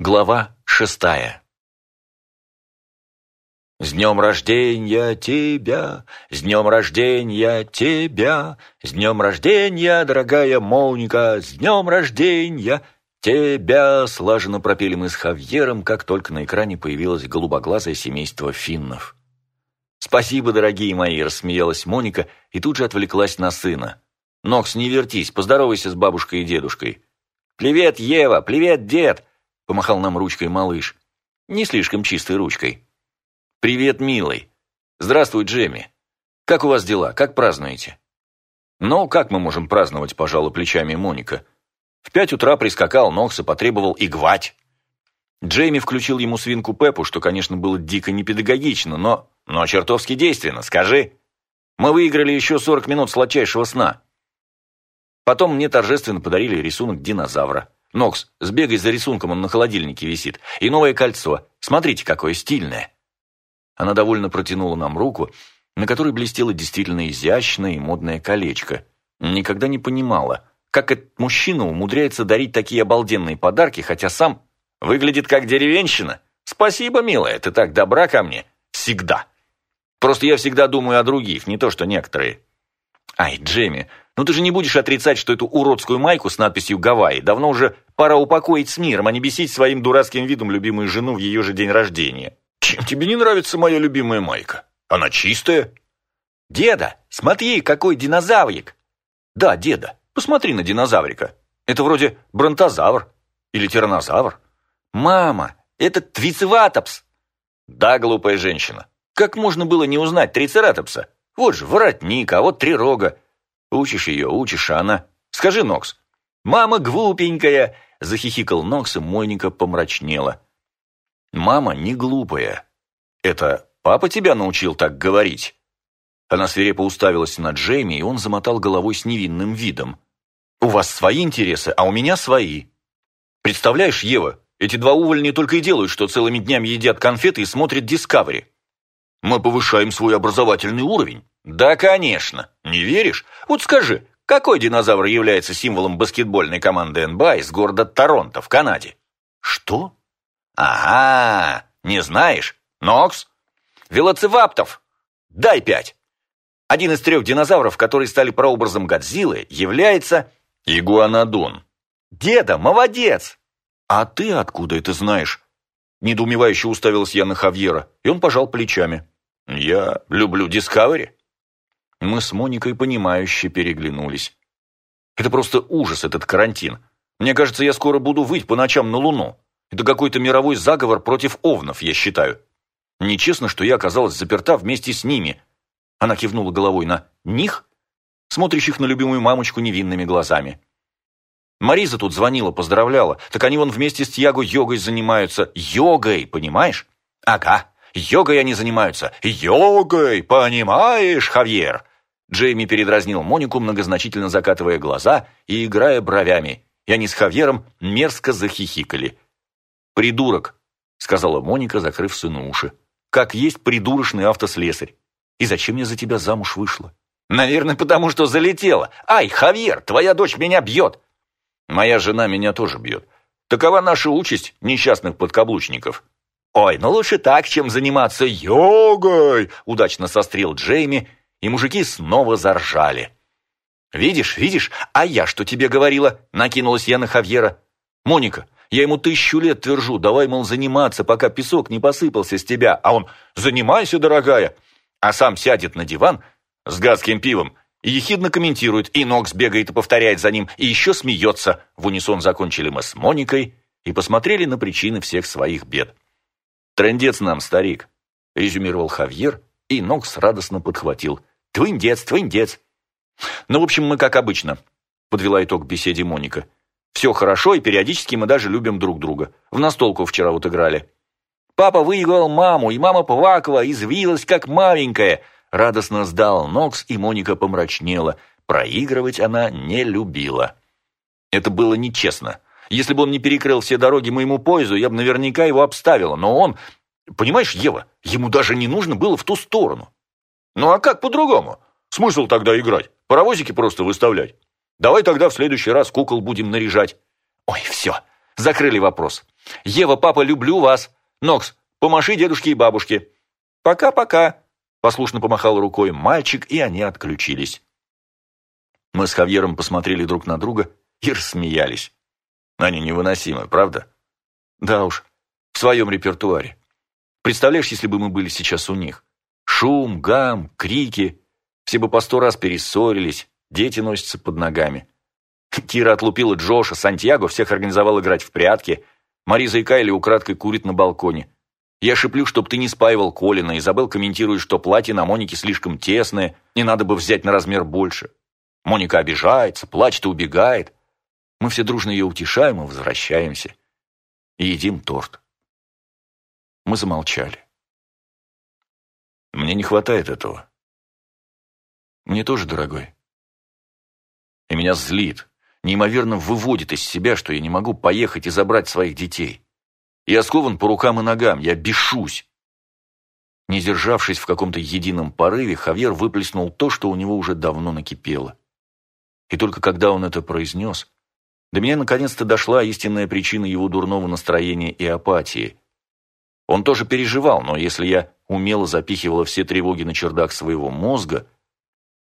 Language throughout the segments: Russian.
Глава шестая С днем рождения тебя, с днем рождения тебя, с днем рождения, дорогая Моника, с днем рождения тебя, слаженно пропели мы с Хавьером, как только на экране появилось голубоглазое семейство финнов. «Спасибо, дорогие мои!» – рассмеялась Моника и тут же отвлеклась на сына. «Нокс, не вертись, поздоровайся с бабушкой и дедушкой». «Привет, Ева! Привет, дед!» – помахал нам ручкой малыш. Не слишком чистой ручкой. «Привет, милый!» «Здравствуй, Джемми!» «Как у вас дела? Как празднуете?» «Ну, как мы можем праздновать?» – пожала плечами Моника. В пять утра прискакал Нокс и потребовал игвать. Джейми включил ему свинку Пеппу, что, конечно, было дико непедагогично, но но чертовски действенно, скажи. Мы выиграли еще 40 минут сладчайшего сна. Потом мне торжественно подарили рисунок динозавра. Нокс, сбегай за рисунком, он на холодильнике висит. И новое кольцо. Смотрите, какое стильное. Она довольно протянула нам руку, на которой блестело действительно изящное и модное колечко. Никогда не понимала, как этот мужчина умудряется дарить такие обалденные подарки, хотя сам выглядит как деревенщина. Спасибо, милая, ты так добра ко мне. Всегда. Просто я всегда думаю о других, не то что некоторые. Ай, Джемми, ну ты же не будешь отрицать, что эту уродскую майку с надписью «Гавайи» давно уже пора упокоить с миром, а не бесить своим дурацким видом любимую жену в ее же день рождения. Чем тебе не нравится моя любимая майка? Она чистая. Деда, смотри, какой динозаврик. Да, деда, посмотри на динозаврика. Это вроде бронтозавр или тиранозавр. Мама, это твицеватопс. Да, глупая женщина. Как можно было не узнать трицератопса? Вот же воротник, а вот три рога. Учишь ее, учишь, а она... Скажи, Нокс. «Мама глупенькая!» — захихикал Нокс, и Мойника помрачнела. «Мама не глупая. Это папа тебя научил так говорить?» Она свирепо уставилась на Джейми, и он замотал головой с невинным видом. «У вас свои интересы, а у меня свои. Представляешь, Ева, эти два увольни только и делают, что целыми днями едят конфеты и смотрят Дискавери. Мы повышаем свой образовательный уровень. Да, конечно. Не веришь? Вот скажи, какой динозавр является символом баскетбольной команды НБА из города Торонто в Канаде? Что? Ага, не знаешь? Нокс? Велоциваптов. Дай пять. Один из трех динозавров, которые стали прообразом Годзиллы, является Игуанодон. Деда, молодец! А ты откуда это знаешь? Недоумевающе уставилась я на Хавьера, и он пожал плечами. «Я люблю Дискавери». Мы с Моникой понимающе переглянулись. «Это просто ужас, этот карантин. Мне кажется, я скоро буду выть по ночам на Луну. Это какой-то мировой заговор против овнов, я считаю. Нечестно, что я оказалась заперта вместе с ними». Она кивнула головой на «них», смотрящих на любимую мамочку невинными глазами. Мариза тут звонила, поздравляла. Так они вон вместе с Тьяго йогой занимаются. Йогой, понимаешь? Ага, Йогой они занимаются. Йогой, понимаешь, Хавьер?» Джейми передразнил Монику, многозначительно закатывая глаза и играя бровями. И они с Хавьером мерзко захихикали. «Придурок», — сказала Моника, закрыв сыну уши. «Как есть придурочный автослесарь. И зачем я за тебя замуж вышла?» «Наверное, потому что залетела. Ай, Хавьер, твоя дочь меня бьет!» «Моя жена меня тоже бьет. Такова наша участь несчастных подкаблучников». «Ой, ну лучше так, чем заниматься йогой!» Удачно сострил Джейми, и мужики снова заржали. «Видишь, видишь, а я что тебе говорила?» Накинулась я на Хавьера. «Моника, я ему тысячу лет твержу, давай, мол, заниматься, пока песок не посыпался с тебя. А он, занимайся, дорогая!» А сам сядет на диван с гадским пивом и ехидно комментирует, и Нокс бегает и повторяет за ним, и еще смеется. В унисон закончили мы с Моникой и посмотрели на причины всех своих бед. «Трындец нам, старик», — резюмировал Хавьер, и Нокс радостно подхватил. «Твиндец, твиндец». «Ну, в общем, мы как обычно», — подвела итог беседе Моника. «Все хорошо, и периодически мы даже любим друг друга. В настолку вчера вот играли». «Папа выиграл маму, и мама плакала, извилась, как маленькая», — радостно сдал Нокс, и Моника помрачнела. Проигрывать она не любила. Это было нечестно. Если бы он не перекрыл все дороги моему поезду, я бы наверняка его обставила. Но он... Понимаешь, Ева, ему даже не нужно было в ту сторону. Ну а как по-другому? Смысл тогда играть? Паровозики просто выставлять? Давай тогда в следующий раз кукол будем наряжать. Ой, все. Закрыли вопрос. Ева, папа, люблю вас. Нокс, помаши дедушке и бабушке. Пока-пока. Послушно помахал рукой мальчик, и они отключились. Мы с Хавьером посмотрели друг на друга и рассмеялись. Они невыносимы, правда? Да уж, в своем репертуаре. Представляешь, если бы мы были сейчас у них? Шум, гам, крики. Все бы по сто раз перессорились, дети носятся под ногами. Кира отлупила Джоша, Сантьяго всех организовал играть в прятки. Мариза и Кайли украдкой курит на балконе. Я шиплю, чтоб ты не спаивал Колина. Изабел комментирует, что платье на Монике слишком тесное, не надо бы взять на размер больше. Моника обижается, плачет и убегает. Мы все дружно ее утешаем и возвращаемся. И едим торт. Мы замолчали. Мне не хватает этого. Мне тоже, дорогой. И меня злит, неимоверно выводит из себя, что я не могу поехать и забрать своих детей. Я скован по рукам и ногам, я бешусь. Не державшись в каком-то едином порыве, Хавьер выплеснул то, что у него уже давно накипело. И только когда он это произнес, до меня наконец-то дошла истинная причина его дурного настроения и апатии. Он тоже переживал, но если я умело запихивала все тревоги на чердак своего мозга,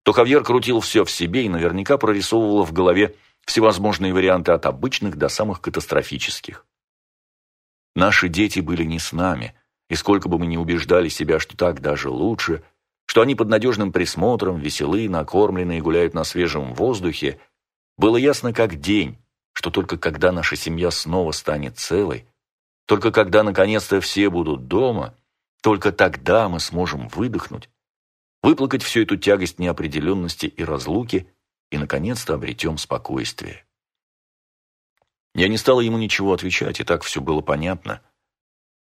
то Хавьер крутил все в себе и наверняка прорисовывал в голове всевозможные варианты от обычных до самых катастрофических. Наши дети были не с нами, и сколько бы мы ни убеждали себя, что так даже лучше, что они под надежным присмотром, веселы, накормлены и гуляют на свежем воздухе, было ясно как день, что только когда наша семья снова станет целой, только когда наконец-то все будут дома, только тогда мы сможем выдохнуть, выплакать всю эту тягость неопределенности и разлуки и, наконец-то, обретем спокойствие. Я не стала ему ничего отвечать, и так все было понятно.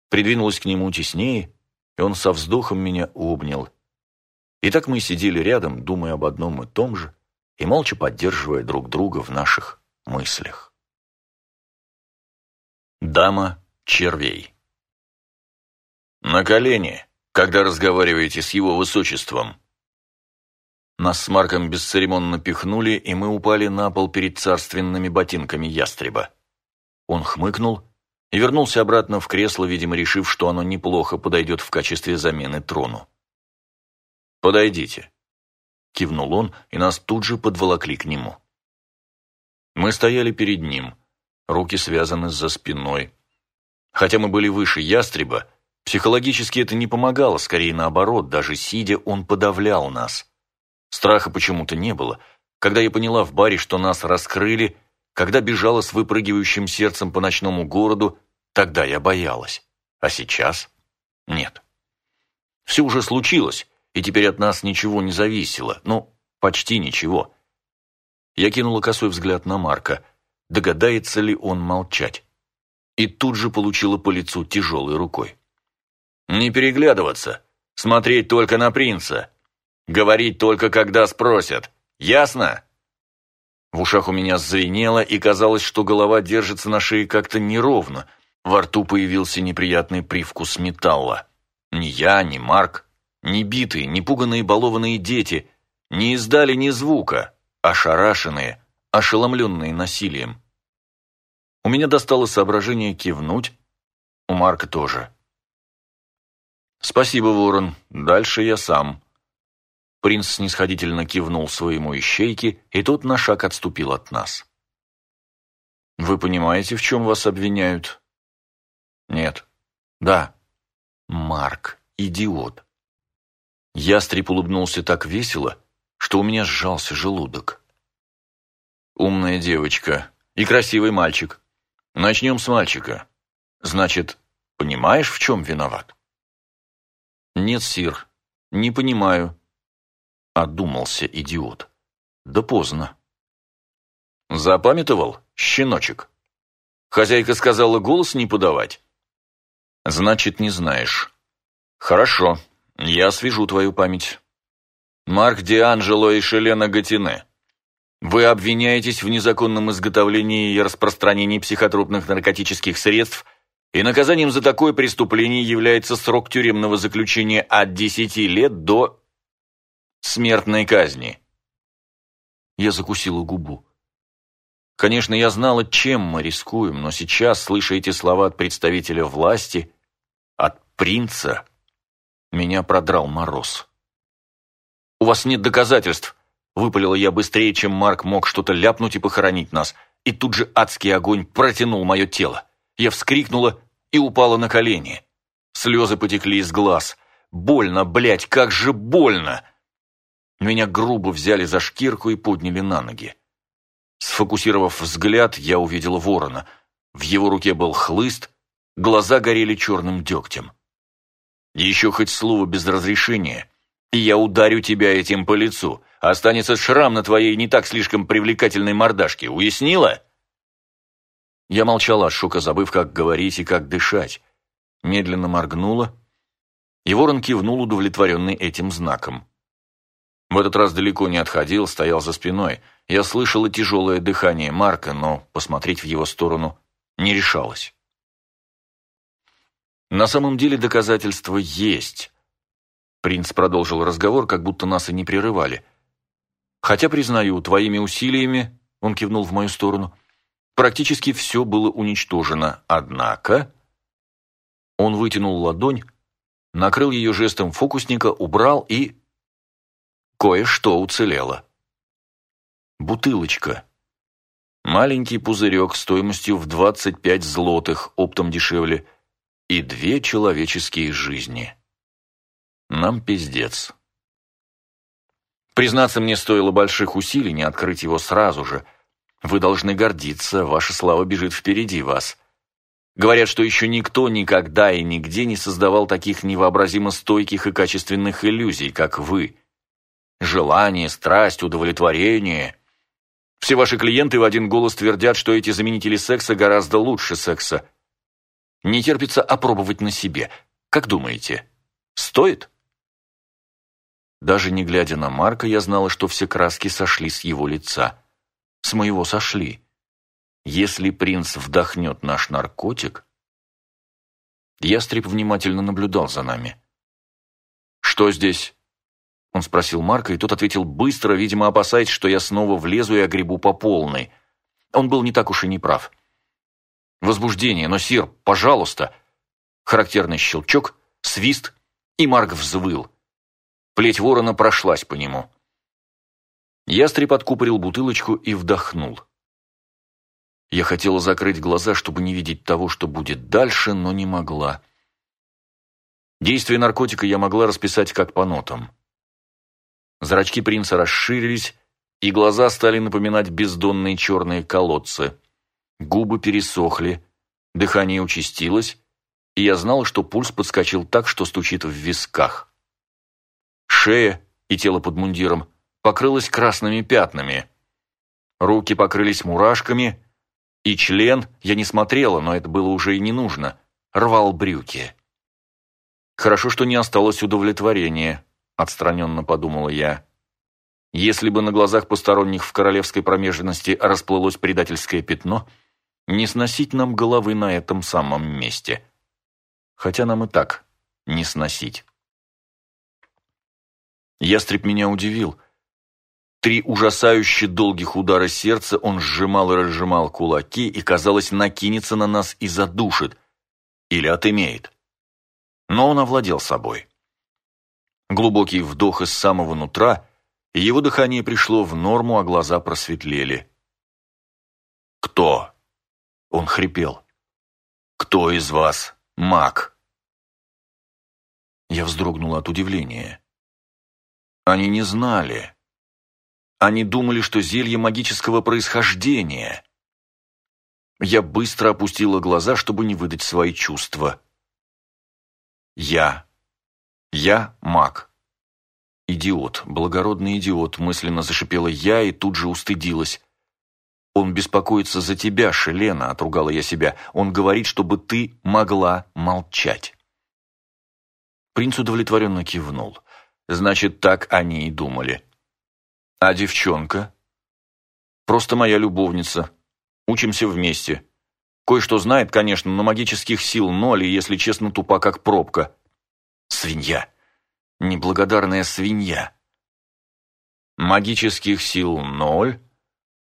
Придвинулась к нему теснее, и он со вздохом меня обнял. И так мы сидели рядом, думая об одном и том же, и молча поддерживая друг друга в наших мыслях. Дама червей «На колени, когда разговариваете с его высочеством», нас с Марком бесцеремонно пихнули, и мы упали на пол перед царственными ботинками ястреба. Он хмыкнул и вернулся обратно в кресло, видимо, решив, что оно неплохо подойдет в качестве замены трону. «Подойдите», — кивнул он, и нас тут же подволокли к нему. Мы стояли перед ним, руки связаны за спиной. Хотя мы были выше ястреба, психологически это не помогало, скорее наоборот, даже сидя он подавлял нас. Страха почему-то не было. Когда я поняла в баре, что нас раскрыли, когда бежала с выпрыгивающим сердцем по ночному городу, тогда я боялась. А сейчас? Нет. Все уже случилось, и теперь от нас ничего не зависело. Ну, почти ничего. Я кинула косой взгляд на Марка. Догадается ли он молчать? И тут же получила по лицу тяжелой рукой. «Не переглядываться. Смотреть только на принца. Говорить только, когда спросят. Ясно?» В ушах у меня звенело, и казалось, что голова держится на шее как-то неровно. Во рту появился неприятный привкус металла. Ни я, ни Марк, ни битые, ни пуганные балованные дети не издали ни звука, ошарашенные, ошеломленные насилием. У меня достало соображение кивнуть, у Марка тоже. «Спасибо, Ворон, дальше я сам», Принц снисходительно кивнул своему ищейке, и тот на шаг отступил от нас. «Вы понимаете, в чем вас обвиняют?» «Нет». «Да». «Марк, идиот». Ястреб улыбнулся так весело, что у меня сжался желудок. «Умная девочка и красивый мальчик. Начнем с мальчика. Значит, понимаешь, в чем виноват?» «Нет, Сир, не понимаю», Одумался идиот. Да поздно. Запамятовал, щеночек? Хозяйка сказала голос не подавать. Значит, не знаешь. Хорошо, я освежу твою память. Марк Дианджело и Шелена Гатине. Вы обвиняетесь в незаконном изготовлении и распространении психотропных наркотических средств, и наказанием за такое преступление является срок тюремного заключения от 10 лет до смертной казни. Я закусила губу. Конечно, я знала, чем мы рискуем, но сейчас, слыша эти слова от представителя власти, от принца, меня продрал мороз. «У вас нет доказательств», — выпалила я быстрее, чем Марк мог что-то ляпнуть и похоронить нас, и тут же адский огонь протянул мое тело. Я вскрикнула и упала на колени. Слезы потекли из глаз. Больно, блядь, как же больно! Меня грубо взяли за шкирку и подняли на ноги. Сфокусировав взгляд, я увидела ворона. В его руке был хлыст, глаза горели черным дегтем. «Еще хоть слово без разрешения, я ударю тебя этим по лицу. Останется шрам на твоей не так слишком привлекательной мордашке. Уяснила?» Я молчала от шока, забыв, как говорить и как дышать. Медленно моргнула, и ворон кивнул, удовлетворенный этим знаком. В этот раз далеко не отходил, стоял за спиной. Я слышала тяжелое дыхание Марка, но посмотреть в его сторону не решалась. На самом деле доказательства есть. Принц продолжил разговор, как будто нас и не прерывали. Хотя, признаю, твоими усилиями, он кивнул в мою сторону, практически все было уничтожено. Однако... Он вытянул ладонь, накрыл ее жестом фокусника, убрал и... Кое-что уцелело. Бутылочка. Маленький пузырек стоимостью в 25 злотых, оптом дешевле, и две человеческие жизни. Нам пиздец. Признаться, мне стоило больших усилий не открыть его сразу же. Вы должны гордиться, ваша слава бежит впереди вас. Говорят, что еще никто никогда и нигде не создавал таких невообразимо стойких и качественных иллюзий, как вы. Желание, страсть, удовлетворение. Все ваши клиенты в один голос твердят, что эти заменители секса гораздо лучше секса. Не терпится опробовать на себе. Как думаете, стоит? Даже не глядя на Марка, я знала, что все краски сошли с его лица. С моего сошли. Если принц вдохнет наш наркотик... Ястреб внимательно наблюдал за нами. «Что здесь?» Он спросил Марка, и тот ответил быстро, видимо, опасаясь, что я снова влезу и огребу по полной. Он был не так уж и не прав. «Возбуждение, но, Сир, пожалуйста!» Характерный щелчок, свист, и Марк взвыл. Плеть ворона прошлась по нему. Ястреб откупорил бутылочку и вдохнул. Я хотела закрыть глаза, чтобы не видеть того, что будет дальше, но не могла. Действие наркотика я могла расписать как по нотам. Зрачки принца расширились, и глаза стали напоминать бездонные черные колодцы. Губы пересохли, дыхание участилось, и я знала, что пульс подскочил так, что стучит в висках. Шея и тело под мундиром покрылось красными пятнами. Руки покрылись мурашками, и член, я не смотрела, но это было уже и не нужно, рвал брюки. Хорошо, что не осталось удовлетворения, отстраненно подумала я. Если бы на глазах посторонних в королевской промежности расплылось предательское пятно, не сносить нам головы на этом самом месте. Хотя нам и так не сносить. Ястреб меня удивил – Три ужасающе долгих удара сердца он сжимал и разжимал кулаки и, казалось, накинется на нас и задушит. Или отымеет. Но он овладел собой. Глубокий вдох из самого нутра, его дыхание пришло в норму, а глаза просветлели. «Кто?» — он хрипел. «Кто из вас маг?» Я вздрогнула от удивления. Они не знали. Они думали, что зелье магического происхождения. Я быстро опустила глаза, чтобы не выдать свои чувства. Я. Я маг. Идиот, благородный идиот, мысленно зашипела я и тут же устыдилась. Он беспокоится за тебя, Шелена, отругала я себя. Он говорит, чтобы ты могла молчать. Принц удовлетворенно кивнул. Значит, так они и думали. А девчонка? Просто моя любовница. Учимся вместе. Кое-что знает, конечно, но магических сил ноль, и, если честно, тупа как пробка. Свинья. Неблагодарная свинья. Магических сил ноль,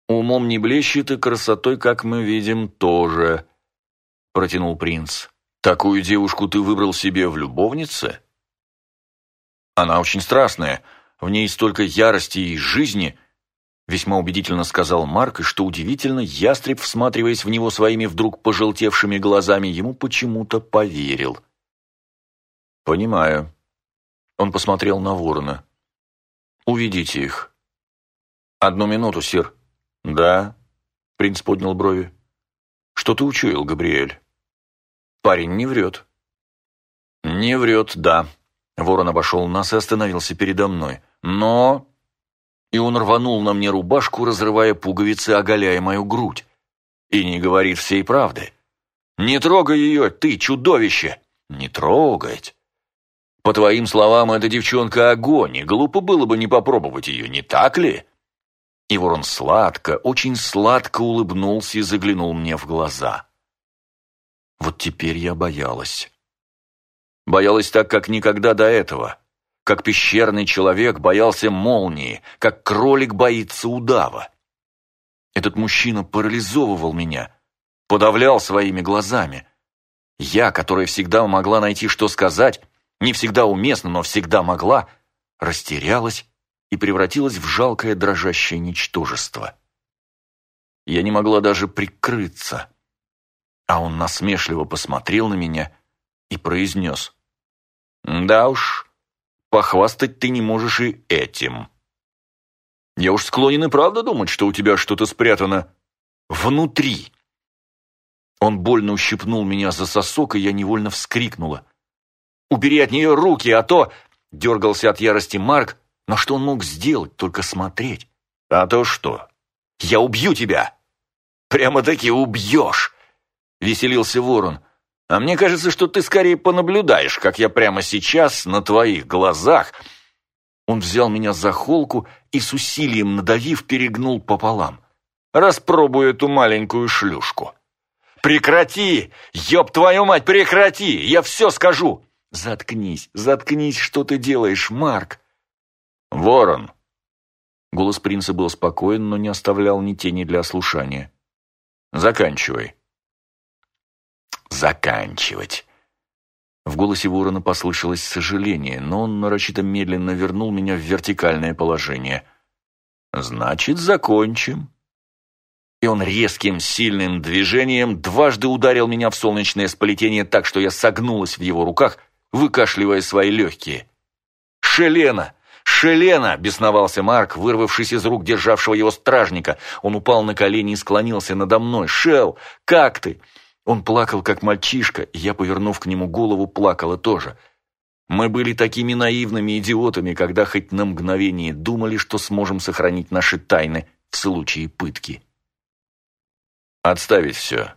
«Умом не блещет и красотой, как мы видим, тоже», — протянул принц. «Такую девушку ты выбрал себе в любовнице?» «Она очень страстная, в ней столько ярости и жизни», — весьма убедительно сказал Марк, и что удивительно, ястреб, всматриваясь в него своими вдруг пожелтевшими глазами, ему почему-то поверил. «Понимаю». Он посмотрел на ворона. «Уведите их». «Одну минуту, сир». «Да?» Принц поднял брови. «Что ты учуял, Габриэль?» «Парень не врет». «Не врет, да». Ворон обошел нас и остановился передо мной. «Но...» И он рванул на мне рубашку, разрывая пуговицы, оголяя мою грудь. И не говорит всей правды. «Не трогай ее, ты, чудовище!» «Не трогать!» По твоим словам, эта девчонка огонь, и глупо было бы не попробовать ее, не так ли?» И ворон сладко, очень сладко улыбнулся и заглянул мне в глаза. Вот теперь я боялась. Боялась так, как никогда до этого. Как пещерный человек боялся молнии, как кролик боится удава. Этот мужчина парализовывал меня, подавлял своими глазами. Я, которая всегда могла найти, что сказать, не всегда уместно, но всегда могла, растерялась и превратилась в жалкое дрожащее ничтожество. Я не могла даже прикрыться. А он насмешливо посмотрел на меня и произнес. «Да уж, похвастать ты не можешь и этим. Я уж склонен и правда думать, что у тебя что-то спрятано внутри». Он больно ущипнул меня за сосок, и я невольно вскрикнула. Убери от нее руки, а то...» Дергался от ярости Марк, но что он мог сделать, только смотреть? «А то что? Я убью тебя!» «Прямо-таки убьешь!» Веселился ворон. «А мне кажется, что ты скорее понаблюдаешь, как я прямо сейчас на твоих глазах...» Он взял меня за холку и с усилием надавив перегнул пополам. «Распробуй эту маленькую шлюшку!» «Прекрати! Ёб твою мать, прекрати! Я все скажу! «Заткнись, заткнись, что ты делаешь, Марк?» «Ворон!» Голос принца был спокоен, но не оставлял ни тени для ослушания. «Заканчивай». «Заканчивать». В голосе ворона послышалось сожаление, но он нарочито медленно вернул меня в вертикальное положение. «Значит, закончим». И он резким, сильным движением дважды ударил меня в солнечное сплетение так, что я согнулась в его руках выкашливая свои легкие. «Шелена! Шелена!» – бесновался Марк, вырвавшись из рук державшего его стражника. Он упал на колени и склонился надо мной. «Шел! Как ты?» Он плакал, как мальчишка, и я, повернув к нему голову, плакала тоже. Мы были такими наивными идиотами, когда хоть на мгновение думали, что сможем сохранить наши тайны в случае пытки. «Отставить все».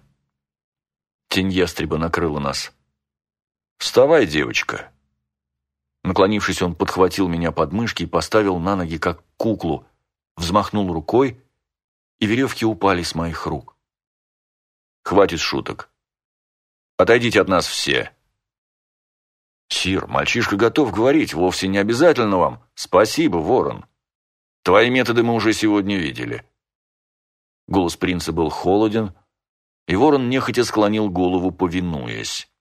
Тень ястреба накрыла нас. «Вставай, девочка!» Наклонившись, он подхватил меня под мышки и поставил на ноги, как куклу, взмахнул рукой, и веревки упали с моих рук. «Хватит шуток. Отойдите от нас все!» «Сир, мальчишка готов говорить, вовсе не обязательно вам. Спасибо, ворон. Твои методы мы уже сегодня видели». Голос принца был холоден, и ворон нехотя склонил голову, повинуясь.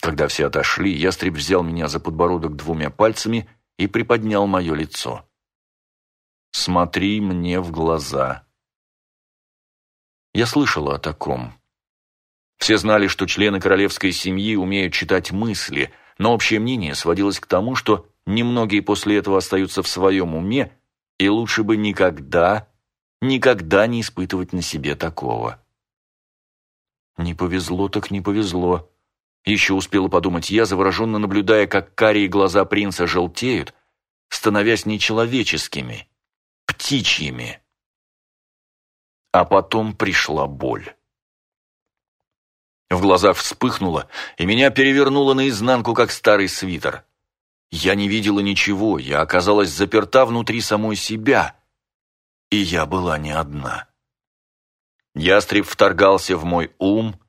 Когда все отошли, ястреб взял меня за подбородок двумя пальцами и приподнял мое лицо. «Смотри мне в глаза». Я слышала о таком. Все знали, что члены королевской семьи умеют читать мысли, но общее мнение сводилось к тому, что немногие после этого остаются в своем уме, и лучше бы никогда, никогда не испытывать на себе такого. Не повезло так не повезло. Еще успела подумать я, завороженно наблюдая, как карие глаза принца желтеют, становясь нечеловеческими, птичьими. А потом пришла боль. В глазах вспыхнуло, и меня перевернуло наизнанку, как старый свитер. Я не видела ничего, я оказалась заперта внутри самой себя, и я была не одна. Ястреб вторгался в мой ум,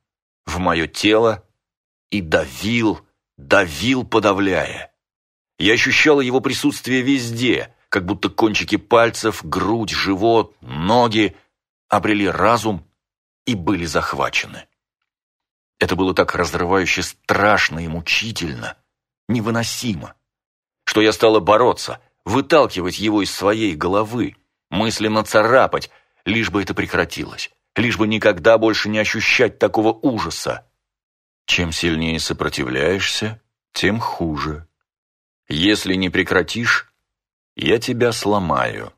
в мое тело, и давил, давил, подавляя. Я ощущала его присутствие везде, как будто кончики пальцев, грудь, живот, ноги обрели разум и были захвачены. Это было так разрывающе страшно и мучительно, невыносимо, что я стала бороться, выталкивать его из своей головы, мысленно царапать, лишь бы это прекратилось, лишь бы никогда больше не ощущать такого ужаса. Чем сильнее сопротивляешься, тем хуже. Если не прекратишь, я тебя сломаю.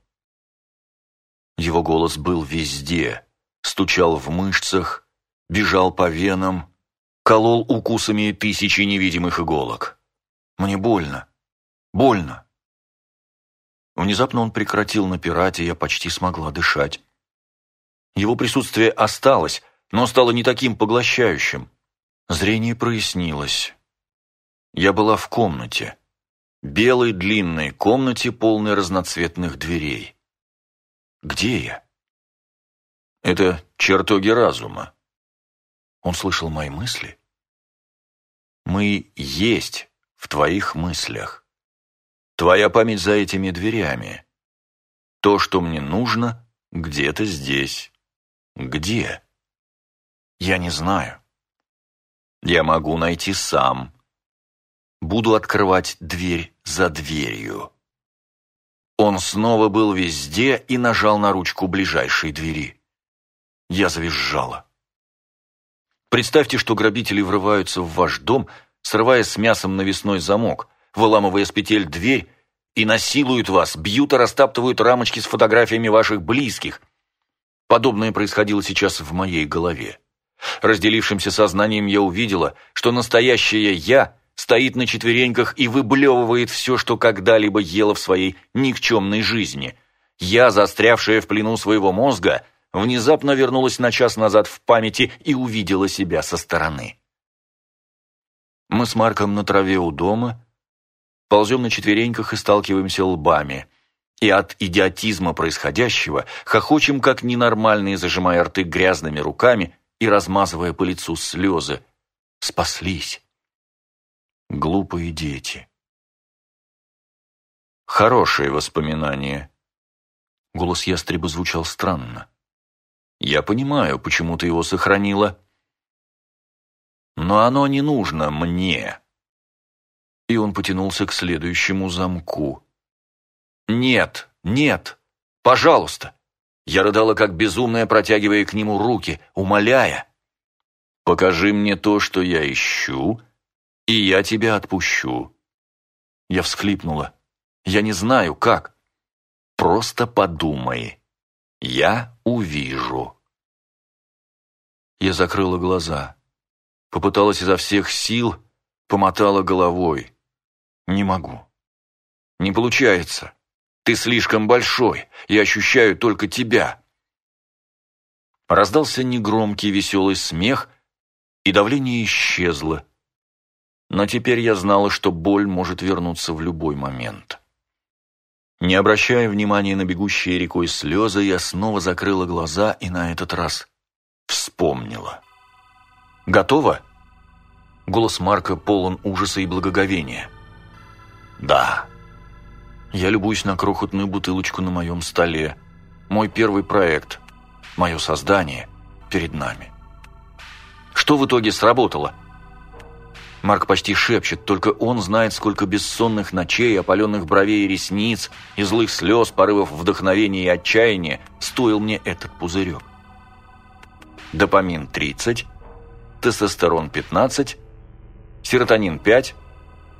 Его голос был везде, стучал в мышцах, бежал по венам, колол укусами тысячи невидимых иголок. Мне больно, больно. Внезапно он прекратил напирать, и я почти смогла дышать. Его присутствие осталось, но стало не таким поглощающим. Зрение прояснилось. Я была в комнате. Белой длинной комнате, полной разноцветных дверей. Где я? Это чертоги разума. Он слышал мои мысли? Мы есть в твоих мыслях. Твоя память за этими дверями. То, что мне нужно, где-то здесь. Где? Я не знаю. Я могу найти сам. Буду открывать дверь за дверью. Он снова был везде и нажал на ручку ближайшей двери. Я завизжала. Представьте, что грабители врываются в ваш дом, срывая с мясом навесной замок, выламывая с петель дверь и насилуют вас, бьют и растаптывают рамочки с фотографиями ваших близких. Подобное происходило сейчас в моей голове. Разделившимся сознанием я увидела, что настоящее «я» стоит на четвереньках и выблевывает все, что когда-либо ела в своей никчемной жизни. Я, застрявшая в плену своего мозга, внезапно вернулась на час назад в памяти и увидела себя со стороны. Мы с Марком на траве у дома, ползем на четвереньках и сталкиваемся лбами. И от идиотизма происходящего хохочем как ненормальные, зажимая рты грязными руками и размазывая по лицу слезы. Спаслись. Глупые дети. Хорошие воспоминания. Голос ястреба звучал странно. Я понимаю, почему ты его сохранила. Но оно не нужно мне. И он потянулся к следующему замку. Нет, нет, пожалуйста. Я рыдала как безумная, протягивая к нему руки, умоляя. «Покажи мне то, что я ищу, и я тебя отпущу». Я всхлипнула. «Я не знаю, как. Просто подумай. Я увижу». Я закрыла глаза. Попыталась изо всех сил, помотала головой. «Не могу. Не получается. Ты слишком большой, я ощущаю только тебя». Раздался негромкий веселый смех, и давление исчезло. Но теперь я знала, что боль может вернуться в любой момент. Не обращая внимания на бегущие рекой слезы, я снова закрыла глаза и на этот раз вспомнила. «Готово?» Голос Марка полон ужаса и благоговения. «Да». Я любуюсь на крохотную бутылочку на моем столе. Мой первый проект, мое создание перед нами. Что в итоге сработало? Марк почти шепчет, только он знает, сколько бессонных ночей, опаленных бровей и ресниц, и злых слез, порывов вдохновения и отчаяния стоил мне этот пузырек. Допамин 30, тестостерон 15, серотонин 5,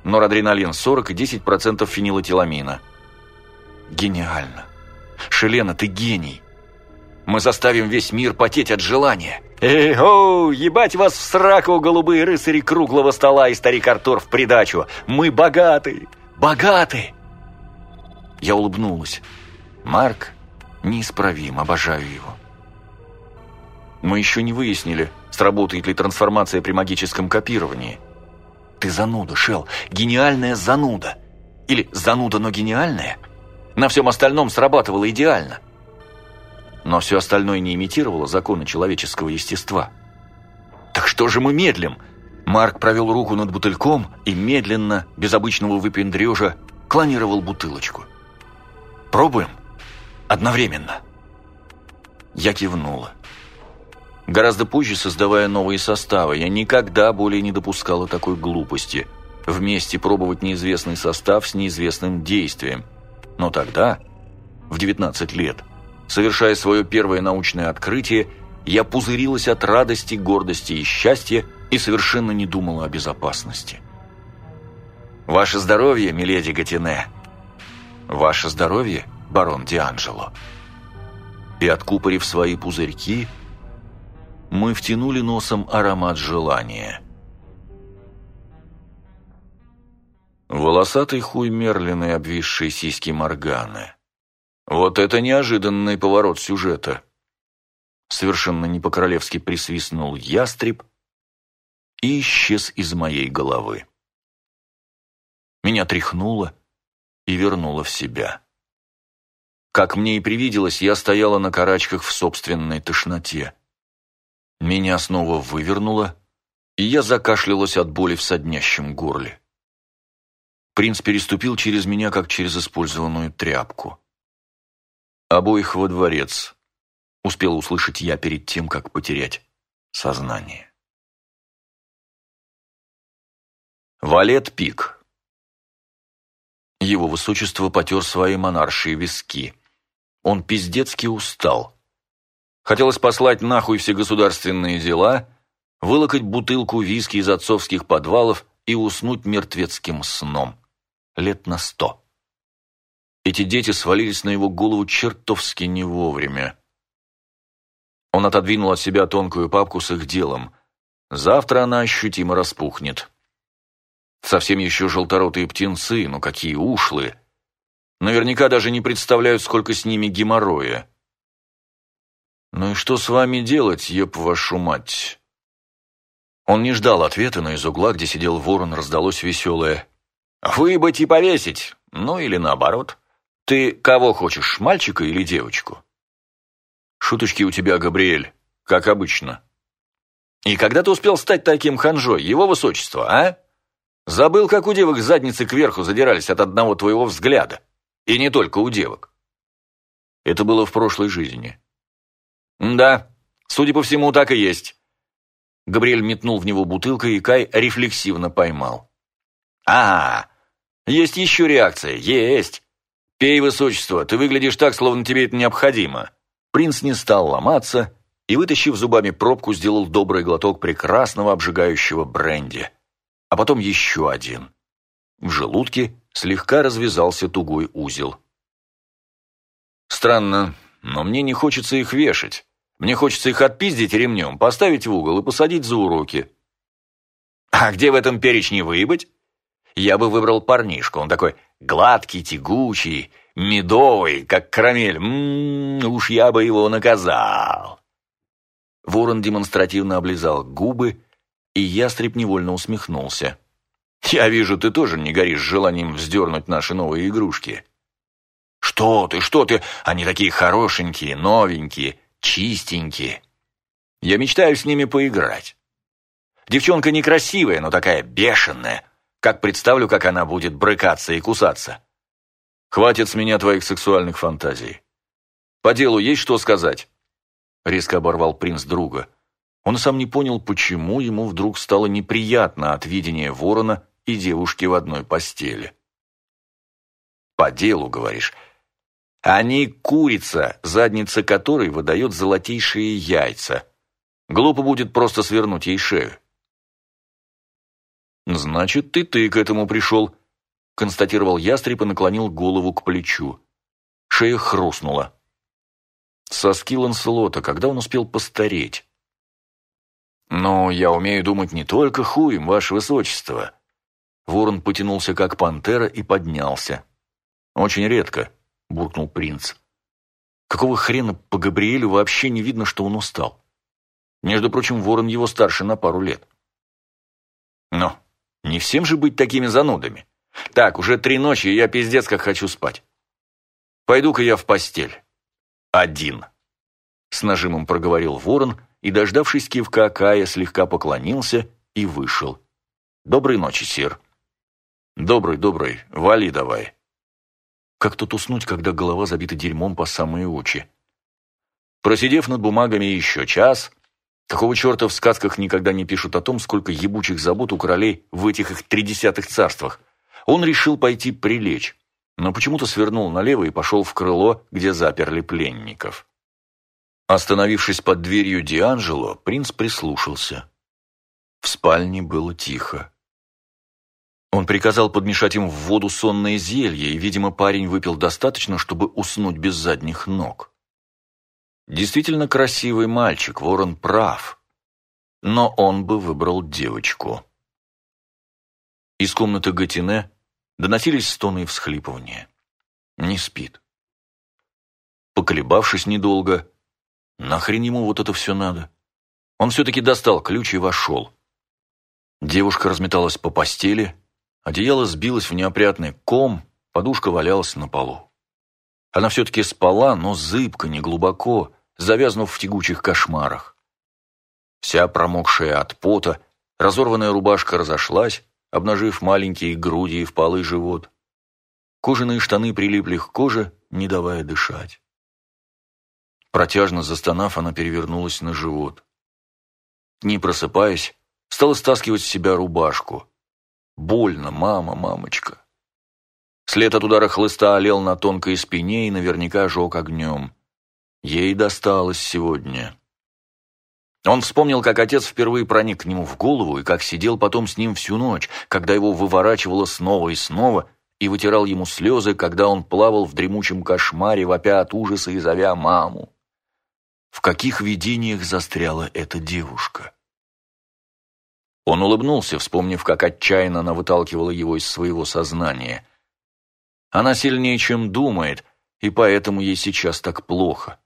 норадреналин 40 и 10% фенилэтиламина. Гениально. Шелена, ты гений. Мы заставим весь мир потеть от желания. Эй, оу, ебать вас в сраку, голубые рыцари круглого стола и старик Артур в придачу. Мы богаты, богаты. Я улыбнулась. Марк неисправим, обожаю его. Мы еще не выяснили, сработает ли трансформация при магическом копировании. Ты зануда, Шел, гениальная зануда. Или зануда, но гениальная? На всем остальном срабатывало идеально. Но все остальное не имитировало законы человеческого естества. Так что же мы медлим? Марк провел руку над бутыльком и медленно, без обычного выпендрежа, клонировал бутылочку. Пробуем? Одновременно». Я кивнула. Гораздо позже, создавая новые составы, я никогда более не допускала такой глупости. Вместе пробовать неизвестный состав с неизвестным действием. Но тогда, в 19 лет, совершая свое первое научное открытие, я пузырилась от радости, гордости и счастья и совершенно не думала о безопасности. «Ваше здоровье, миледи Гатине!» «Ваше здоровье, барон Дианджело!» И откупорив свои пузырьки, мы втянули носом аромат желания. Волосатый хуй Мерлина и обвисшие сиськи Морганы. Вот это неожиданный поворот сюжета. Совершенно не по-королевски присвистнул ястреб и исчез из моей головы. Меня тряхнуло и вернуло в себя. Как мне и привиделось, я стояла на карачках в собственной тошноте. Меня снова вывернуло, и я закашлялась от боли в соднящем горле. Принц переступил через меня, как через использованную тряпку. Обоих во дворец. Успел услышать я перед тем, как потерять сознание. Валет Пик. Его высочество потер свои монаршие виски. Он пиздецки устал. Хотелось послать нахуй все государственные дела, вылокать бутылку виски из отцовских подвалов и уснуть мертвецким сном. Лет на сто. Эти дети свалились на его голову чертовски не вовремя. Он отодвинул от себя тонкую папку с их делом. Завтра она ощутимо распухнет. Совсем еще желторотые птенцы, но какие ушлые. Наверняка даже не представляют, сколько с ними геморроя. «Ну и что с вами делать, еб вашу мать?» Он не ждал ответа, но из угла, где сидел ворон, раздалось веселое «Выебать и повесить, ну или наоборот. Ты кого хочешь, мальчика или девочку?» «Шуточки у тебя, Габриэль, как обычно». «И когда ты успел стать таким ханжой, его высочество, а? Забыл, как у девок задницы кверху задирались от одного твоего взгляда?» И не только у девок. Это было в прошлой жизни. Да, судя по всему, так и есть. Габриэль метнул в него бутылкой, и Кай рефлексивно поймал. «Ага, есть еще реакция, есть. Пей, высочество, ты выглядишь так, словно тебе это необходимо». Принц не стал ломаться и, вытащив зубами пробку, сделал добрый глоток прекрасного обжигающего бренди. А потом еще один. В желудке слегка развязался тугой узел. Странно, но мне не хочется их вешать. Мне хочется их отпиздить ремнем, поставить в угол и посадить за уроки. А где в этом перечне выебать? Я бы выбрал парнишку, он такой гладкий, тягучий, медовый, как карамель. Ммм, уж я бы его наказал. Ворон демонстративно облизал губы, и ястреб невольно усмехнулся. Я вижу, ты тоже не горишь желанием вздернуть наши новые игрушки. Что ты, что ты? Они такие хорошенькие, новенькие, чистенькие. Я мечтаю с ними поиграть. Девчонка некрасивая, но такая бешеная. Как представлю, как она будет брыкаться и кусаться. Хватит с меня твоих сексуальных фантазий. По делу есть что сказать?» Резко оборвал принц друга. Он сам не понял, почему ему вдруг стало неприятно от видения ворона и девушки в одной постели. По делу, говоришь. Они курица, задница которой выдает золотейшие яйца. Глупо будет просто свернуть ей шею. «Значит, ты ты к этому пришел», — констатировал ястреб и наклонил голову к плечу. Шея хрустнула. Соски Ланселота, когда он успел постареть? «Но я умею думать не только хуем, ваше высочество», Ворон потянулся, как пантера, и поднялся. «Очень редко», — буркнул принц. «Какого хрена по Габриэлю вообще не видно, что он устал? Между прочим, Ворон его старше на пару лет». «Но не всем же быть такими занудами. Так, уже три ночи, и я пиздец как хочу спать. Пойду-ка я в постель. Один». С нажимом проговорил Ворон и, дождавшись кивка Кая, слегка поклонился и вышел. «Доброй ночи, сир». «Добрый, добрый, вали давай». Как тут уснуть, когда голова забита дерьмом по самые очи? Просидев над бумагами еще час, какого черта в сказках никогда не пишут о том, сколько ебучих забот у королей в этих их тридесятых царствах, он решил пойти прилечь, но почему-то свернул налево и пошел в крыло, где заперли пленников. Остановившись под дверью Дианжело, принц прислушался. В спальне было тихо. Он приказал подмешать им в воду сонное зелье, и, видимо, парень выпил достаточно, чтобы уснуть без задних ног. Действительно красивый мальчик, Ворон прав. Но он бы выбрал девочку. Из комнаты Гатине доносились стоны и всхлипывания. Не спит. Поколебавшись недолго, нахрен ему вот это все надо? Он все-таки достал ключ и вошел. Девушка разметалась по постели, Одеяло сбилось в неопрятный ком, подушка валялась на полу. Она все-таки спала, но зыбко, неглубоко, завязнув в тягучих кошмарах. Вся промокшая от пота, разорванная рубашка разошлась, обнажив маленькие груди и впалый живот. Кожаные штаны прилипли к коже, не давая дышать. Протяжно застонав, она перевернулась на живот. Не просыпаясь, стала стаскивать с себя рубашку. Больно, мама, мамочка. След от удара хлыста олел на тонкой спине и наверняка жег огнем. Ей досталось сегодня. Он вспомнил, как отец впервые проник к нему в голову и как сидел потом с ним всю ночь, когда его выворачивало снова и снова, и вытирал ему слезы, когда он плавал в дремучем кошмаре, вопя от ужаса и зовя маму. В каких видениях застряла эта девушка? Он улыбнулся, вспомнив, как отчаянно она выталкивала его из своего сознания. Она сильнее, чем думает, и поэтому ей сейчас так плохо.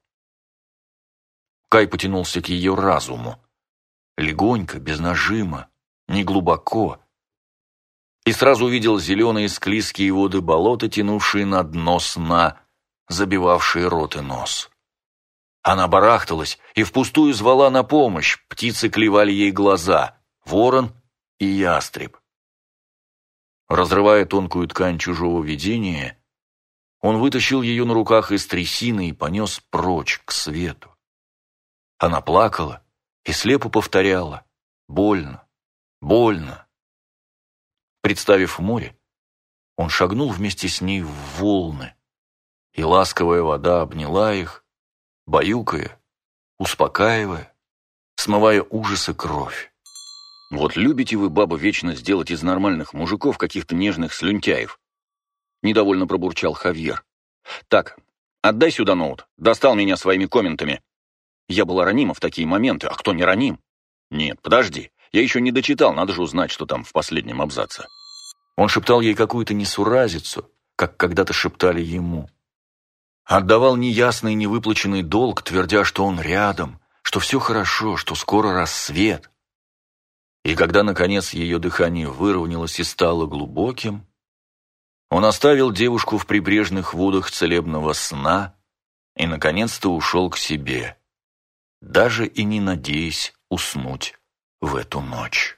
Кай потянулся к ее разуму. Легонько, без нажима, неглубоко. И сразу увидел зеленые склизкие воды болота, тянувшие на дно сна, забивавшие рот и нос. Она барахталась и впустую звала на помощь, птицы клевали ей глаза ворон и ястреб. Разрывая тонкую ткань чужого видения, он вытащил ее на руках из трясины и понес прочь, к свету. Она плакала и слепо повторяла «Больно, больно». Представив море, он шагнул вместе с ней в волны, и ласковая вода обняла их, баюкая, успокаивая, смывая ужас и кровь. Вот любите вы, баба, вечно сделать из нормальных мужиков каких-то нежных слюнтяев. Недовольно пробурчал Хавьер. Так, отдай сюда ноут. Достал меня своими комментами. Я была ранима в такие моменты, а кто не раним? Нет, подожди. Я еще не дочитал, надо же узнать, что там в последнем абзаце. Он шептал ей какую-то несуразицу, как когда-то шептали ему. Отдавал неясный невыплаченный долг, твердя, что он рядом, что все хорошо, что скоро рассвет. И когда, наконец, ее дыхание выровнялось и стало глубоким, он оставил девушку в прибрежных водах целебного сна и, наконец-то, ушел к себе, даже и не надеясь уснуть в эту ночь.